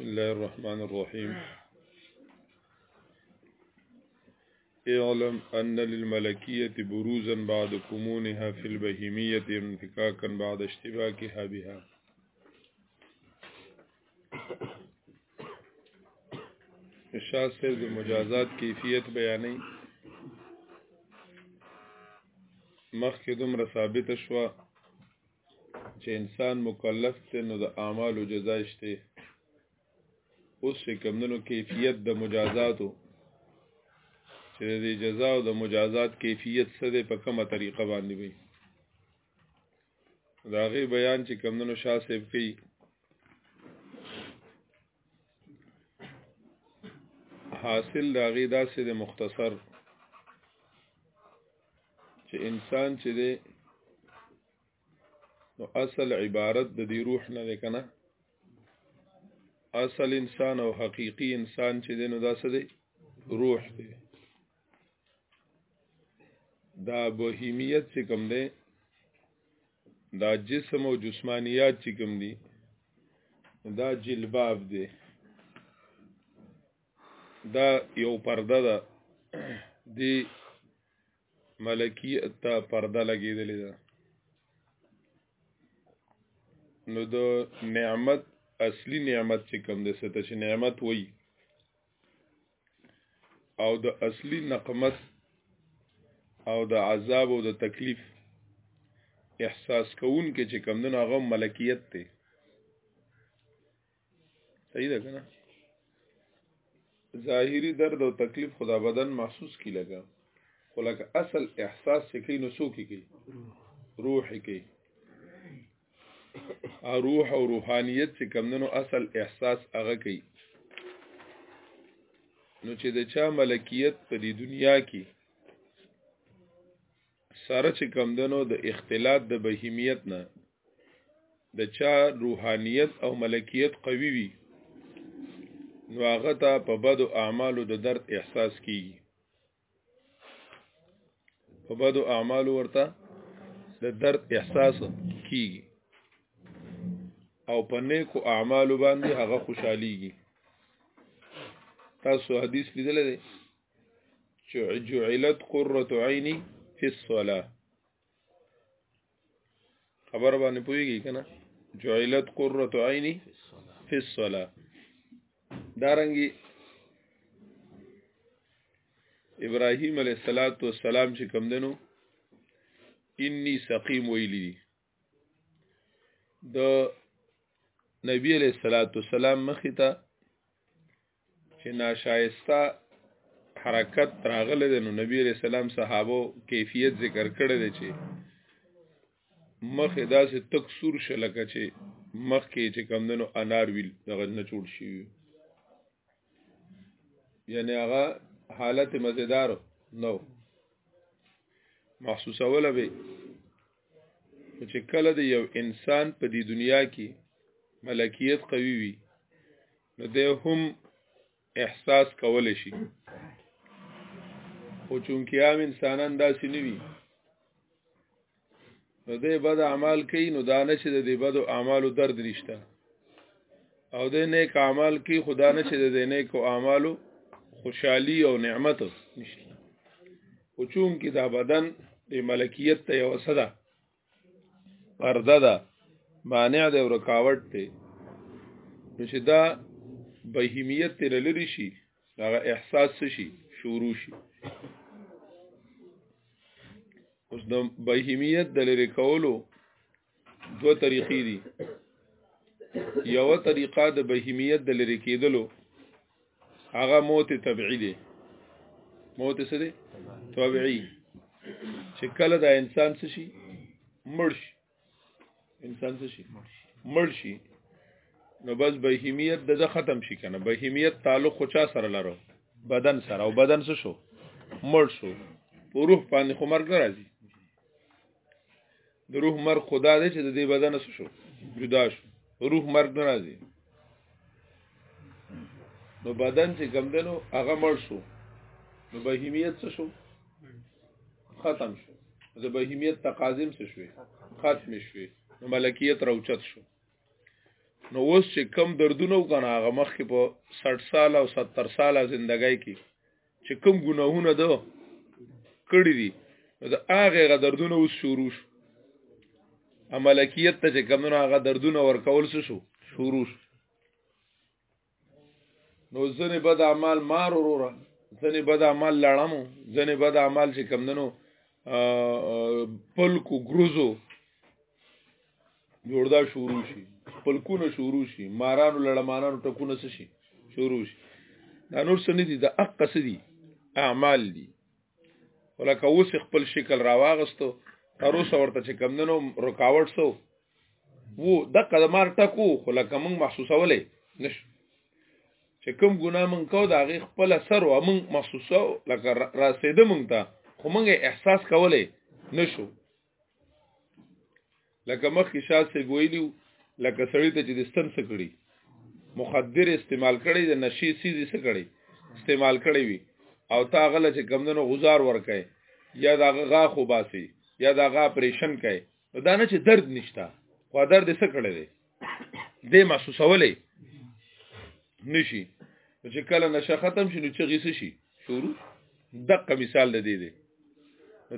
الله الرحمن الرحيم اعلم أن للملكية بروزا بعد كمونها في البهيمية انفكاكا بعد اشتباكها بها شاه صاحب د مجازات کیفیت بیانې مخکې دومره ثابت شوه چې انسان مکلف دی نو د اعمالو جزا شته اوس چې کمندونو کیفیت د مجازاتو چې د جزا او د مجازات کیفیت څه دی په کومه طریقه باندې وي دا غي بیان چې کمندونو شاه صاحب کوي حاصل دا غي داسې د مختصر چې انسان چې دی نو اصل عبارت د دې روح نه دی کنه اصل انسان او حقيقي انسان چې دی نو دا څه دی روح دی دا بوهیمیت چې کوم دی دا جسم او جسمانیات چې کوم دي دا جلباب دی دا یو پرده ده دی ملکیت ته پرده لګېدلې ده نو د نعمت اصلي نعمت چې کوم دی څه ته چې نعمت وایي او د اصلي نقمت او د عذاب او د تکلیف احساس کوون کې چې کمدن هغه ملکیت ته صحیح ده کنه ظاهری درد او تکلیف خدا بدن محسوس کی لگا خو لکه اصل احساس چې کوي نو څوک کوي روح کوي او روح او روحانیت چې کمندنو اصل احساس هغه کوي نو چې د چا ملکیت په دې دنیا کې سره چې کمندنو د اختلاط د بهیمیت نه د چا روحانیت او ملکیت قوي وي نو هغه ته په بدو اعمالو د درد احساس کیږي په بدو اعمال ورته د درد احساس کیږي او په نیکو اعمال باندې هغه خوشحاليږي تاسو حدیث لیدل دی چې جعلت قرة عیني فی الصلاه خبر باندې پويږي کنه جعلت قرۃ عینی فی الصلاه دارنګي ابراهیم علیه الصلاۃ والسلام چې کوم دنو انی سقیم ویلی دي د نبی علیہ الصلوۃ والسلام مخ ته چې ناشایسته حرکت راغله د نبی رسول الله صحابه کیفیت ذکر کړی دی چې مخ داسې تک سور شلکه چې مخ کې چې کمندنو انار ویل دغه نه چوړ شي یعنی هغه حالت مزیدار نو محسوسه ولا به چې کله د یو انسان په دې دنیا کې ملکیت قوي وي نو ده هم احساس کول شي خو چونکی عام انسانان داسې نه وي نو ده بد اعمال کوي نو دا نه چې د بد اعمالو درد نشته او د نیک اعمال کې خدا نه چې د نیک اعمالو خوشحالي او نعمت نشته او چون کې دا بدن د ملکیت ته یو صدا پرده ده مانع ده رکاوټ ته نو چې دا بهیمیت تر لری شي هغه احساس شي شروع شي اوس د بهیمیت د لری کولو دوه طریقې دي یو طریقه د بهیمیت د لری کېدلو هغه موت طبيعي دی موت څه دی طبيعي چې کله دا انسان څه شي مړ شي انسان څه شي مړ شي نو بس بهیمیت د ختم شي کنه بهیمیت تعلق خو چا سره لرو بدن سره او بدن څه شو مړ شو په روح باندې خو مرګ راځي د روح مرګ خدا دی چې د دې بدن سره شو جدا شو روح مرګ نه راځي نو بدن چې کم دنو هغه مړ شو نو بهیمیت څه شو ختم شو د بهیمیت تقاضیم څه شوې ختم شوې نو ملکیت راوچت شو نو اوس چې کم دردونه وکنه هغه مخ کې په 60 سال او 70 سال زندګۍ کې چې کوم ګناهونه ده کړی دي دا هغه غ دردونه اوس شروع شو عملکیت ته چې کومونه هغه دردونه ورکول شو شروع شو نو ځنه بد اعمال مار وروره ځنه بد اعمال لړمو ځنه بد اعمال چې کمندنو پلکو ګروزو جوړدا شروع شي پلکونه شروع شي مارانو لړمانانو ټکونه څه شي شروع شي دا نور څه نه دي د اق څه دي اعمال دي ولکه اوس خپل شکل راواغستو تر اوسه ورته چې کمندنو رکاوټ سو وو د قدمار ټکو خو لکه موږ محسوسولې نش چې کوم ګناه مونږ کو دا غي خپل سر او مونږ محسوسو لکه راسیده مونږ ته خو مونږ احساس کولې نشو لکه مخکې شاه صاحب ویلو لکه سړی ته چې د ستن څه کړي مخدر استعمال کړي د نشي سیزي څه کړي استعمال کړي وي او تا غل چې کمندونو غزار ورکړي یا دا غا خو باسي یا دا غا پریشن کړي دا نه چې درد نشتا خو درد څه کړي دی دې محسوسولې نشي چې کله نشه ختم شي نو چې غیس شي شروع دقه مثال لدی دی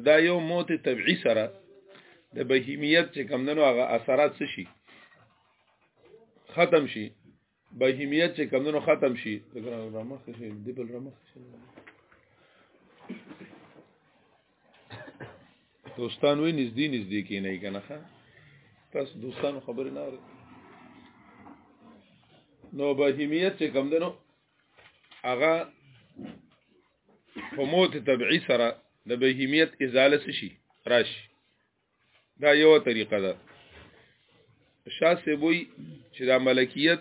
دا یو موت طبيعي سره د بهیمیت چې کمندنو هغه اثرات څه شي ختم شي بهیمیت چې کمندنو ختم شي د ګرام رامخ شي د بل رامخ شي دوستان وی نږدې نږدې کې نه کنه تاسو دوستانو خبرې نه اورئ نو بهیمیت چې کم دنو هغه په موت طبيعي سره د بهیمیت ازاله شي راشي دا یو طریقه ده شاسه بوي چې دا ملکیت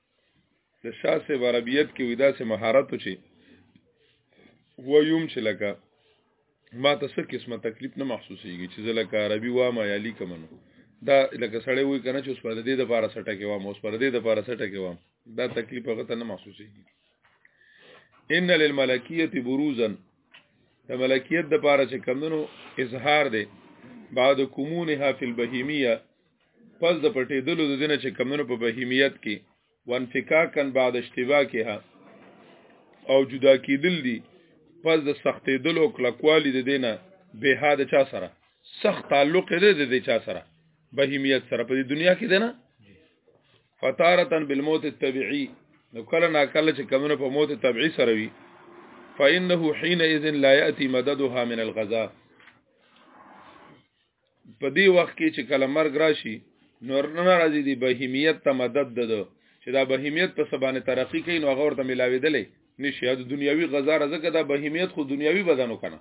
د شاه صاحب عربیت کې ودا سه مهارت چي و یوم چې لکه ما ته څه قسمه تکلیف نه محسوسېږي چې زه لکه عربي وام یا لیکم نو دا لکه سړی وای کنه چې اوس پر دې د پاره سټه کې وام اوس پر دې د پاره سټه کې وام دا تکلیف هغه ته نه محسوسېږي ان للملکیه بروزا د ملکیت د پاره چې کمونو اظهار دی بعد کومونها فی البهیمیه پس د پټېدلو د دینه چې کمونو په بهیمیت کې وانفکاکن بعد اشتباه کې ها او جدا کېدل دي پس د سختېدلو کلکوالی د دینه به ها د چا سره سخت تعلق دی د دې چا سره بهیمیت سره په دنیا کې دی نه فتارتن بالموت الطبيعي نو کله نا کله چې کمونه په موت طبيعي سره وي فإنه حينئذ لا يأتي مددها من الغذاء په دې وخت کې چې کله مرګ راشي نور نه راځي دی بهیمیت ته مدد ده چې دا بهیمیت په سبانه ترقی کوي نو هغه ورته ملاویدلې نشي د دنیوي غزا رزکه دا بهیمیت خو دنیوي بدنو کنه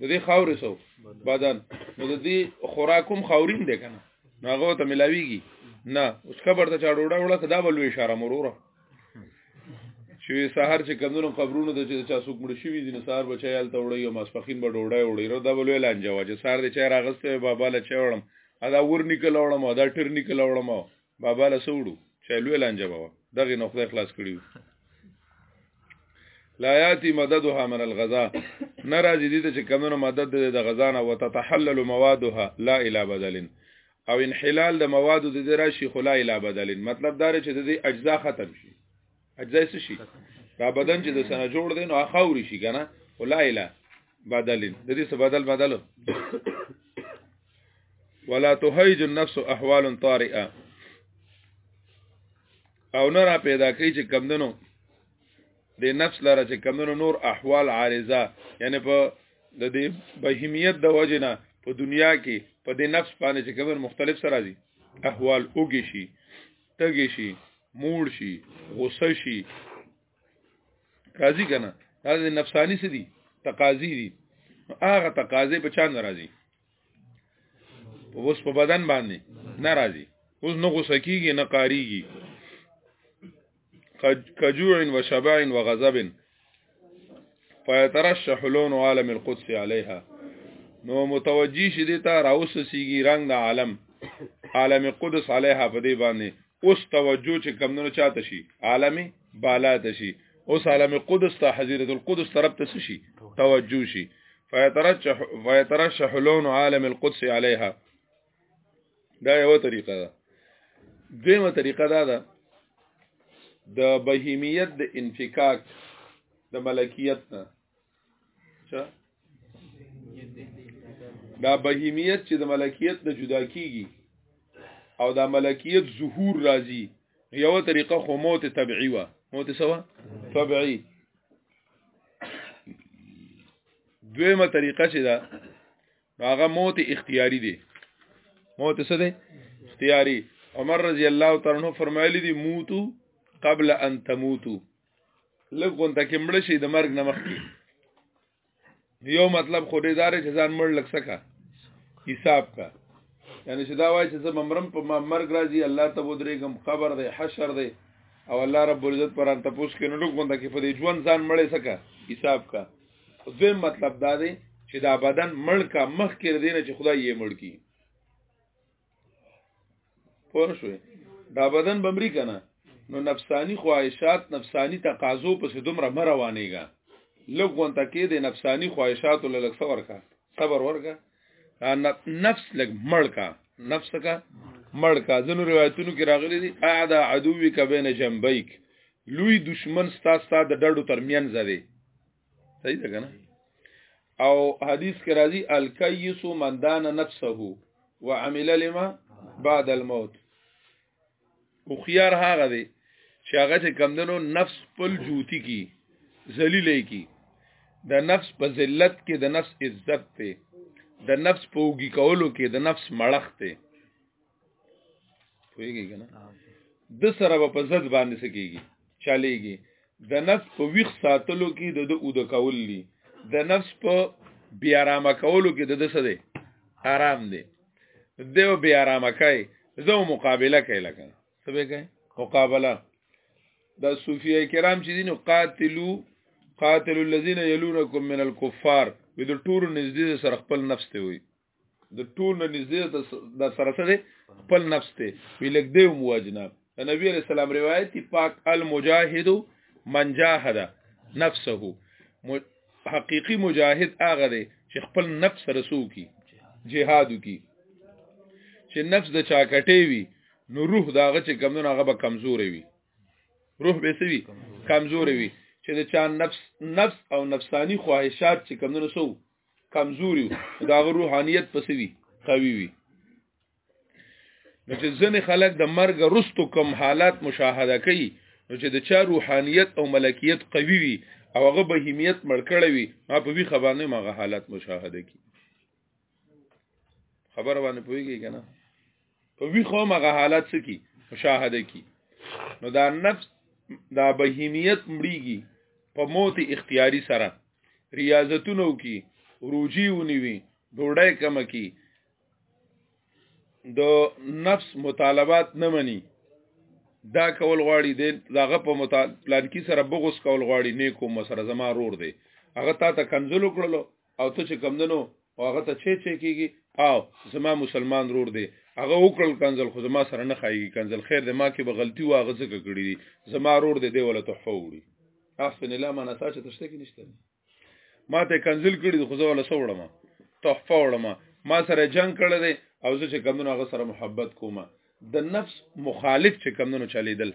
د دې خاورې سو بدن نو د دې خوراکم خاورین دی کنه نو هغه ته ملاویږي نه اوس کبر ته چاړوډه وړه کدا بلوي اشاره مروره چې سحر چې کمونو قبرونو ته چې چا څوک مړ شي وي نو سحر بچي حالت وړي او ماسپخین به ډوډۍ وړي را دا بلوي لانجه واجه سحر دې چا راغسته بابا له چا وړم ادا ور نکل وړم ادا ټر نکل وړم بابا له سوړو چې لوی لانجه بابا دغه نو خدای خلاص کړیو لا یاتی مددها من الغذا ناراضی دي چې کمونو مدد د غذا نه وتتحلل موادها لا اله بدلن او انحلال د موادو د ذرا شي خلا اله بدلن مطلب دا چې د دې اجزا ختم شي اجزا څه شي دا بدن چې د سنه جوړ دی نو اخوري شي کنه خلا اله بدلن د دې څه بدل بدلو ولا تهيج النفس احوال طارئه او نه را پیدا کوي چې کمدنو د نفس لره چې کمونو نور احوال عارضه یعنی په د دې بهیمیت د وجنه په دنیا کې په دې نفس باندې چې کمونو مختلف سره دي احوال اوږي شي تګي شي موړ شي غوسه شي راضی کنه دا د نفسانی سدي تقاضي دي هغه تقاضي په چا ناراضي اوس په بدن باندې ناراضي اوس نه غوسه کیږي نه قاریږي کجوع و شبع و غضب فیترشح لون عالم القدس علیها نو متوجی شې دیتا راوس سیږي رنگ د عالم عالم قدس علیها په دې باندې اوس توجه چې کمونو چاته شي عالمي بالا ته شي اوس عالم قدس ته حضرت القدس طرف ته شي توجه شي فيترشح فيترشح لون عالم القدس عليها دا یو طریقه ده دیمه طریقه دا ده د بهیمیت د انفکاک د ملکیت نه دا بهیمیت چې د ملکیت نه جدا کیږي او دا ملکیت ظهور راځي یو طریقه خو موت طبيعي و موت سوا طبيعي دویمه طریقه چې دا هغه موت اختیاري دی موت څه دی اختیاري عمر رضی الله تعالی عنہ فرمایلی دی موتو قبل ان تموتو لګون ته کې مړ شي د مرګ نه مخکې یو مطلب خو دې دار چې ځان مړ لګ سکا حساب کا یعنی چې دا وای چې زه ممرم په مرګ راځي الله ته ودرېګم خبر دی حشر دی او الله رب العزت پر ان تاسو کې نو لګون ته کې په دې ژوند ځان مړ سکا حساب کا دویم مطلب دا دی چې دا بدن مړ کا مخ کې دینه چې خدای یې مړ کی پوه شوې دا بدن بمری کنه نو نفسانی خواهشات نفسانی تقاضو پس دومره مروانېګا لګون تکې د نفسانی خواهشات لږ صبر کا صبر ورکا نفس لګ مړ کا نفس کا مړ کا ځنو روایتونو کې راغلي دي اعدا عدوی کا بین جنبیک لوی دشمن ستا ستا د ډډو ترمنځ دی صحیح ده کنه او حدیث کې راځي الکیس من دان نفسه وعمل لما بعد الموت او خيار هغه دی چې هغه چې کمندنو نفس خپل جوتی کی ذلیلې کی د نفس په ذلت کې د نفس عزت ته د نفس په وګي کولو کې د نفس مړښت ته پوهیږي کنه د سره په زد باندې سکیږي چاليږي د نفس په ویخ ساتلو کې د او د کول دي د نفس په بیا آرام کولو کې د د څه دی آرام دی دیو بیا آرام کوي زو مقابله کوي لکه څه به کوي مقابله د صوفیه کرام چې دین قاتلو قاتل الذين يلونكم من الكفار وی د ټورو نږدې سره خپل نفس ته وي د ټول نه نږدې د سره سره خپل نفس ته ویلګ دی مواجنه نبی علیہ السلام روایت پاک المجاهد من جاهد نفسه حقيقي مجاهد هغه دی چې خپل نفس رسو کی جهاد کی چې نفس د چا کټي وي نو روح داغه چې کمونه هغه به کمزوري وي روح به سوي کمزوري وي چې د چا نفس نفس او نفسانی خواهشات چې کمونه سو کمزوري دا غو روحانيت پسې وي قوي وي نو چې ځنې خلک د مرګ رستو کم حالات مشاهده کوي نو چې د چا روحانيت او ملکیت قوي وي او هغه بهیمیت مړکړه وي ما په وی خبرنه ماغه حالات مشاهده کی خبر باندې پويږي کنه په وی خو مغه حالت سکی مشاهده کی نو دا نفس دا بهیمیت مړیږي په موت اختیاري سره ریاضتونو کی روجی ونیوي ډوډۍ کم کی د نفس مطالبات نه مني دا کول غواړي د داغه په مطالب پلان کې سره بغوس کول غواړي نیکو مسره زما رور دی هغه تا ته کنزل وکړلو او ته چې کمندنو او هغه ته چې چې کیږي او زما مسلمان رور دی هغه وکړل کنزل خو زما سره نه خایي کنزل خیر دې ما کې به غلطي واغه زکه کړی دي زما رور دې دی ولا ته حوړي احسن الله ما نسا چې تشته کې نشته ما ته کنزل کړی خو زه ولا سوړم تحفه وړم ما سره جنگ کړل دي او زه چې کمونو هغه سره محبت کوم د نفس مخالف چې کمونو چلیدل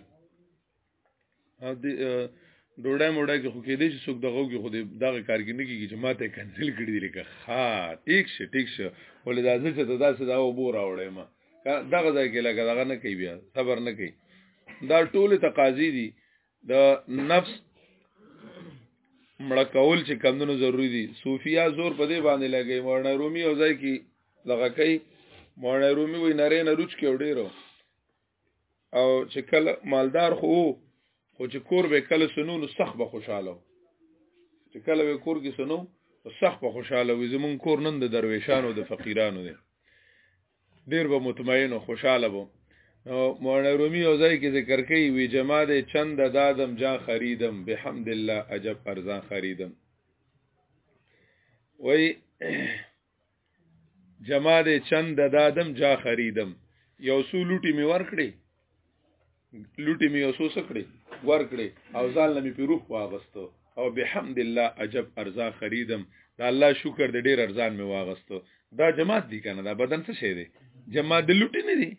ډوډۍ موډۍ کې خو کې دې چې څوک دغه کې خو دې دغه کار کې نه کېږي چې ماته کنسل کړی دی لکه ها ټیک شه ټیک شه ولې دا ځکه ته داسې دا وبو راوړې ما دغه ځای کې لکه دغه نه کوي بیا صبر نه کوي دا ټول تقاضي دي د نفس مړه کول چې کمونو ضروری دي صوفیا زور په دې باندې لګي مولانا رومي او ځای کې لغه کوي مولانا رومي وي نری نه روچ کې وډیرو او چې کله مالدار خو خو چې کور به کله سنو نو سخت به خوشاله چې کله به کور کې سنو سخت به خوشاله وي زمون کور نن د درویشانو د فقیرانو دی ډیر به مطمئن او خوشاله وو نو مولانا رومي او ځای کې ذکر کوي وی جما د چند دادم جان خریدم بحمد الله عجب ارزان خریدم وای جما دې چند د دادم جا خریدم یو سو لوټي می ورکړي لوټي می یو سو سکړي ورکړي او ځان لمي په روح واغستو او بحمد الله عجب ارزا خریدم دا الله شکر دې ډېر ارزان می واغستو دا جماعت دي کنه دا بدن څه شي دي جماعت د لوټي نه دي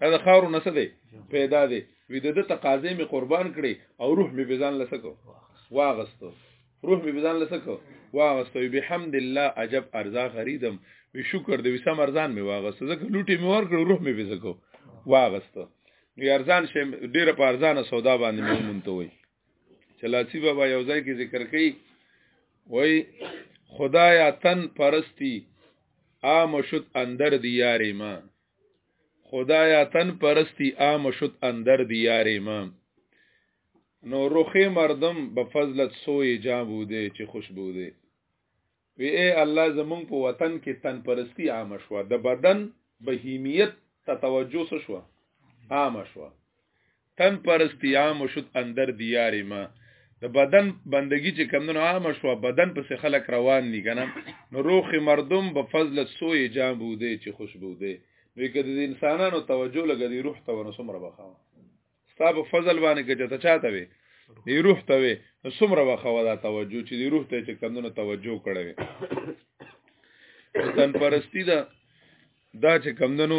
دا د خارو نه څه دی پیدا دی وی د تقاضې می قربان کړي او روح می بزان لسکو واغستو روح می بزان لسکو واغستو بحمد الله عجب ارزا غریدم وی شکر دی وسم ارزان می واغستو ځکه لوټي می ور کړو روح می بزکو واغستو نو ارزان شه ډیره په ارزانه سودا باندې مې مونته وای چلاسی بابا یو ځای کې ذکر کړي وای خدایا تن پرستی آم شد اندر دیار ما خدایا تن پرستی عام شد اندر دیار ما نو روخ مردم به فضلت سوی جا بوده چې خوشبو ده وی اے الله زمون په وطن کې تن پرستی عام شو د بدن بهیمیت ته توجه شو عام شو تن پرستی عام شد اندر دیار ما د بدن بندگی چې کمونو عام شو بدن پس خلک روان دي کنه نو روخ مردم په فضل سوې جام بوده چې خوشبو ده نو کده د انسانانو توجه لګي روح ته ونه سمره بخاو ستا په فضل باندې کې ته چاته وي دی روح ته وي نو سمره بخاو دا توجه چې دی روح ته چې کمونو توجه کړي وي تن پرستی دا دا چې کمونو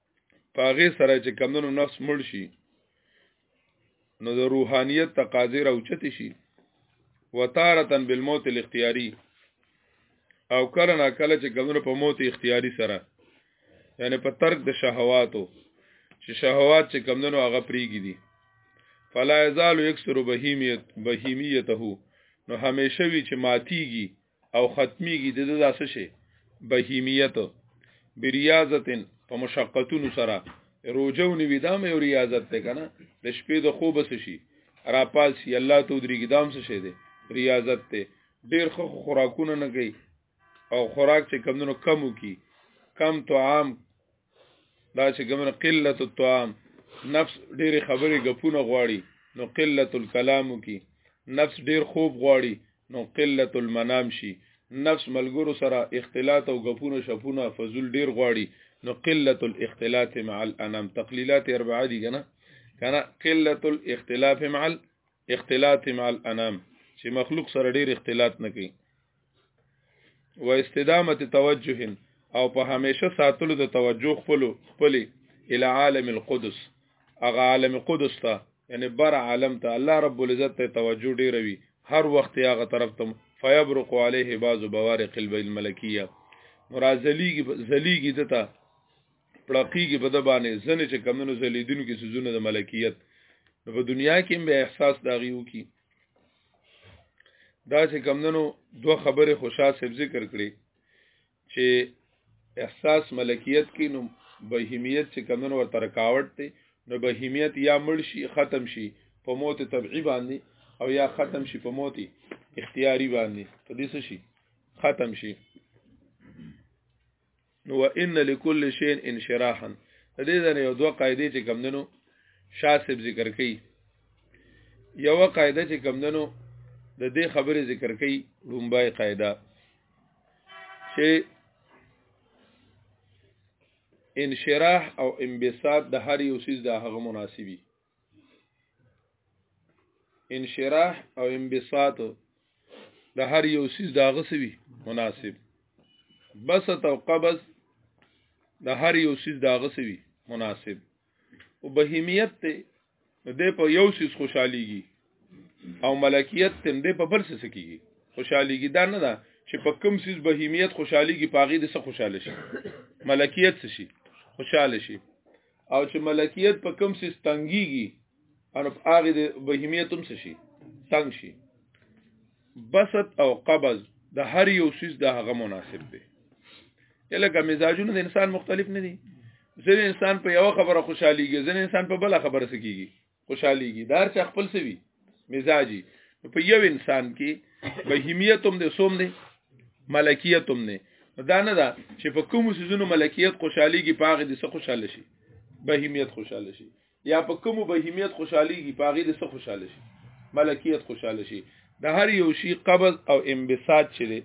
پاغه سره چې کمونو نفس مړ شي نو د روحانيت تقاضې راوچت شي وتارتن بالموت الاختياري او کله نا کله چې کمونو په موت اختیاري سره یعنی په ترک د شهواتو چې شهوات چې کمونو هغه پریګي دي فلا یزال یکسر بهیمیت بهیمیته نو همیشه وی چې ماتیږي او ختميږي د دې ځاسه شي بهیمیت بریاضتن په مشقتونو سره روجو نیوی دا مې ریاضت ته کنه د شپې د خوب سره شي را پاسي الله تو درې ګدام سره شي دي ریاضت ته ډیر خو خوراکونه نه کوي او خوراک چې کمونو کمو کی کم طعام دا چې کومه قلت الطعام نفس ډېری خبرې غپونه غواړي نو قلت الكلام کی نفس ډېر خوب غواړي نو قلت المنام شي نفس ملګرو سره اختلاط او غپونه شپونه فضل ډېر غواړي نو قلت الاختلاط مع الانام تقلیلات اربعه دي کنه کنه قلت الاختلاف مع اختلاط مع الانام چې مخلوق سره ډیر اختلاط نه کوي و استدامه توجه او په همیشه ساتلو د توجه خپل خپل الى عالم القدس اغه عالم قدس ته یعنی بر عالم ته الله رب العزت ته توجه ډیر وي هر وخت هغه طرف ته فیبرق علیه بعض بوارق الملکیه مرازلیږي زلیږي دته پړقیږي په د باندې ځنې چې کمونو زلیدونو کې سيزونه د ملکیت نو په دنیا کې به احساس داغیو کی دا چې کمونو دوه خبره خوشا سب ذکر کړي چې احساس ملکیت کې نو بهیمیت چې کمونو ورته رکاوټ دی نو بهیمیت یا مړ شي ختم شي په موت طبيعي باندې او یا ختم شي په موت اختیاري باندې په دې شي ختم شي نو ان لكل شيء انشراحا د دې ځنه یو دوه قاعده چې کم دنو شاسب ذکر کړي یو قاعده چې کم دنو د دې خبره ذکر کړي لومبای قاعده چې انشراح او انبساط د هر یو سیز د هغه مناسبي انشراح او انبساط د هر یو سیز داغه سوي مناسب بسط او قبض د هر یو سیز داغه سوي مناسب او بهیمیت ته د په یو سیز خوشحاليږي او ملکیت تم د په بل سیز کیږي خوشحاليږي دا نه ده چې په کوم سیز بهیمیت خوشحاليږي پاغي د څه خوشاله شي ملکیت شي خوشاله شي او چې ملکیت په کوم سیس تنګيږي ان په هغه د بهیمیت هم شي تنګ شي بسط او قبض د هر یو سیس د هغه مناسب دی یلکه مزاجونه د انسان مختلف نه دي ځینې انسان په یو خبره خوشحاليږي ځینې انسان په بل خبره سکیږي خوشاليږي دا هر چا خپل سوي مزاجي په یو انسان کې بهیمیت هم د سوم دی ملکیت هم نه دا نه ده چې په کوم سيزونو ملکیت خوشحاليږي پاغه د څه خوشاله شي بهیمیت خوشاله شي یا په کوم بهیمیت خوشحاليږي پاغه د څه خوشاله شي ملکیت خوشاله شي د هر یو شي قبض او انبساط چره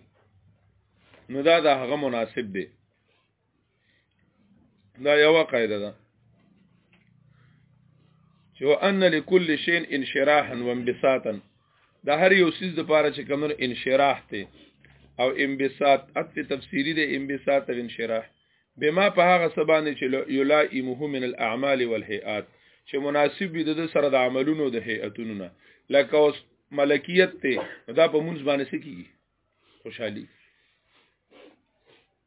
نو دا د هغه مناسب دی دا یو قاعده ده چې وان لكل شيء انشراحا وانبساطا دا هر یو سیز د پاره چې کومر انشراح ته او انبساط اتفه تفسیری د انبساط او انشراح بما په هغه سبانه چې یلائمه من الاعمال والهیئات چې مناسب وي د سره د عملونو د هیئتونو نه لکه اوس ملکیت ته دا په مونږ باندې سکی خوشحالي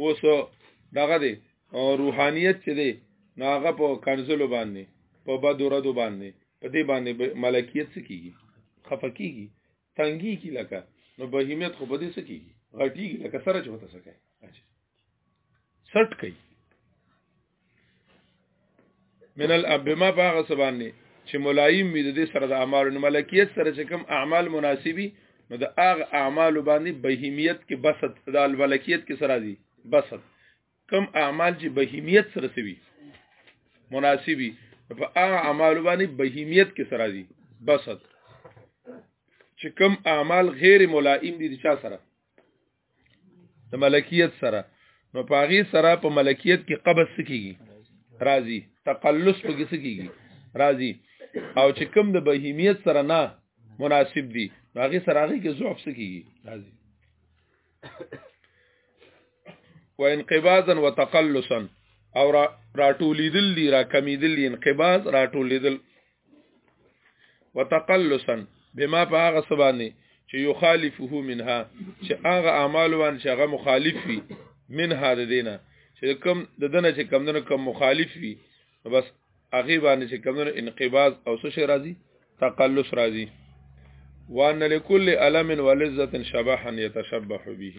اوس دغه دی روحانیت چې دی نو هغه په کنزلو باندې په بد ردو باندې په دې باندې ملکیت څه کیږي خفه کیږي تنګي کی لکه نو بهیمیت خو په دې څه کیږي غټیږي لکه سره چې وته څه کوي سټ کوي من الابما باغ سبانی چې ملایم وي د دې سره د اعمال نو ملکیت سره چې کوم اعمال مناسبي نو د اغ اعمال باندې بهیمیت کې بسط د الملکیت کې سره دي بسط کوم اعمال چې بهیمیت سره سوي مناسبي په اغ اعمال باندې بهیمیت کې سره دي بسط چې کوم اعمال غیر ملائم دي د چا سره د ملکیت سره نو پاغي سره په ملکیت کې قبض سکیږي راضی تقلص په کې سکیږي راضی او چې کوم د بهیمیت سره نه مناسب دي هغه سره هغه کې ضعف سکیږي راضی وانقباضا وتقلصا او راټولیدل دي را کمیدل انقباض راټولیدل وتقلصا بما فاغه سبانی چې یخالفه منها چې هغه اعمال وان چې هغه مخالف وي منها د دینه چې کم د دنه چې کم دنه کم مخالف وي بس هغه باندې چې کم دنه انقباض او څه شي راځي تقلص راځي وان لكل الم ولذه شبحا يتشبح به